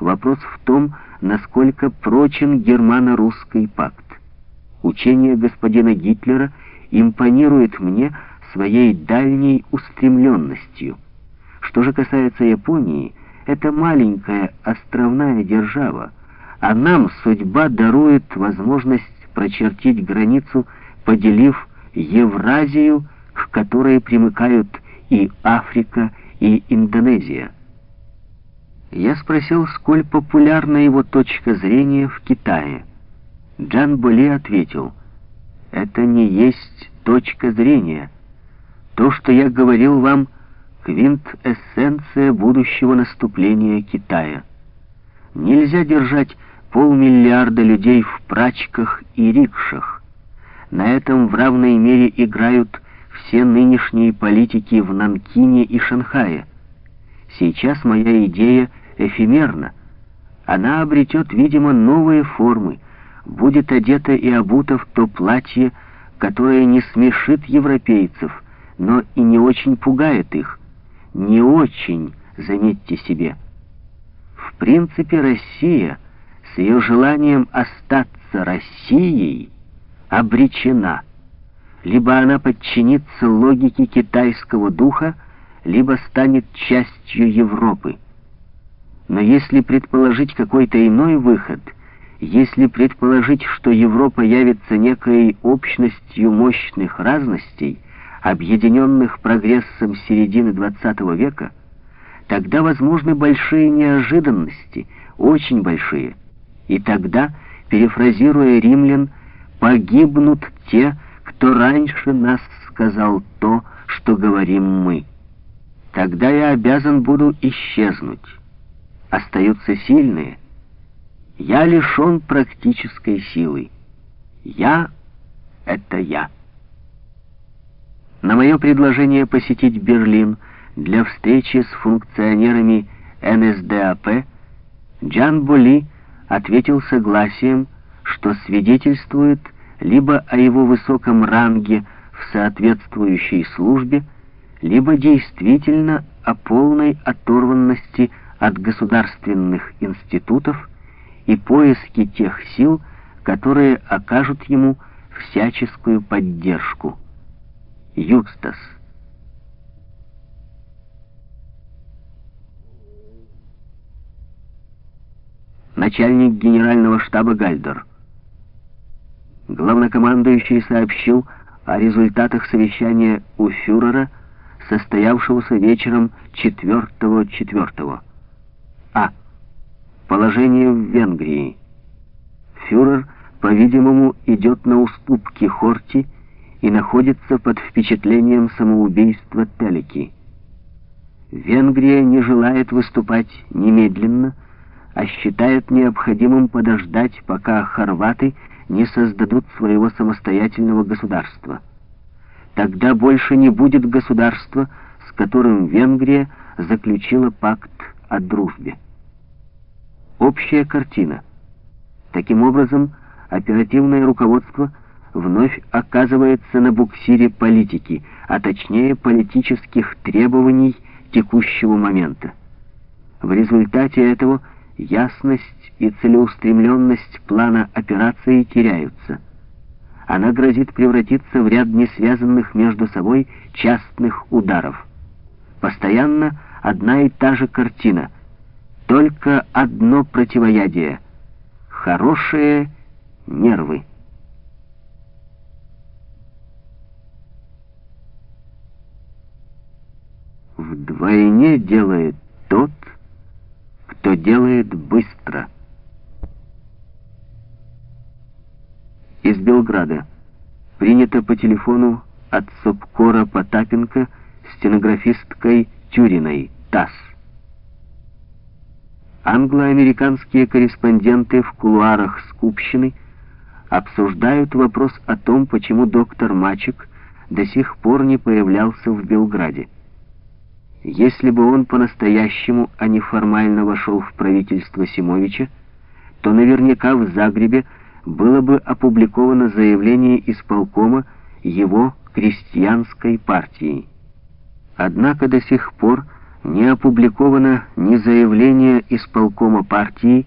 Вопрос в том, насколько прочен германо-русский пакт. Учение господина Гитлера импонирует мне своей дальней устремленностью. Что же касается Японии, это маленькая островная держава, а нам судьба дарует возможность прочертить границу, поделив Евразию, к которой примыкают и Африка, и Индонезия. Я спросил, сколь популярна его точка зрения в Китае. Джан Боли ответил, «Это не есть точка зрения. То, что я говорил вам, квинтэссенция будущего наступления Китая. Нельзя держать полмиллиарда людей в прачках и рикшах. На этом в равной мере играют все нынешние политики в Нанкине и Шанхае. Сейчас моя идея — эфемерна. Она обретет, видимо, новые формы, будет одета и обута в то платье, которое не смешит европейцев, но и не очень пугает их. Не очень, заметьте себе. В принципе, Россия с ее желанием остаться Россией обречена. Либо она подчинится логике китайского духа, либо станет частью Европы. Но если предположить какой-то иной выход, если предположить, что Европа явится некой общностью мощных разностей, объединенных прогрессом середины XX века, тогда возможны большие неожиданности, очень большие. И тогда, перефразируя римлян, погибнут те, кто раньше нас сказал то, что говорим мы. Тогда я обязан буду исчезнуть остаются сильные. Я лишен практической силы. Я — это я. На мое предложение посетить Берлин для встречи с функционерами НСДАП Джан Боли ответил согласием, что свидетельствует либо о его высоком ранге в соответствующей службе, либо действительно о полной оторванности от государственных институтов и поиски тех сил, которые окажут ему всяческую поддержку. Юстас. Начальник генерального штаба Гальдер. Главнокомандующий сообщил о результатах совещания у фюрера, состоявшегося вечером 4-4. А. Положение в Венгрии. Фюрер, по-видимому, идет на уступки Хорти и находится под впечатлением самоубийства Телеки. Венгрия не желает выступать немедленно, а считает необходимым подождать, пока хорваты не создадут своего самостоятельного государства. Тогда больше не будет государства, с которым Венгрия заключила пакт о дружбе общая картина. Таким образом, оперативное руководство вновь оказывается на буксире политики, а точнее политических требований текущего момента. В результате этого ясность и целеустремленность плана операции теряются. Она грозит превратиться в ряд несвязанных между собой частных ударов. Постоянно одна и та же картина — только одно противоядие — хорошие нервы. Вдвойне делает тот, кто делает быстро. Из Белграда принято по телефону от Сопкора Потапенко стенографисткой Тюриной, ТАСС. Англо-американские корреспонденты в кулуарах Скупщины обсуждают вопрос о том, почему доктор Мачек до сих пор не появлялся в Белграде. Если бы он по-настоящему, а не формально вошел в правительство Симовича, то наверняка в Загребе было бы опубликовано заявление исполкома его крестьянской партии. Однако до сих пор не опубликовано ни заявление исполкома партии,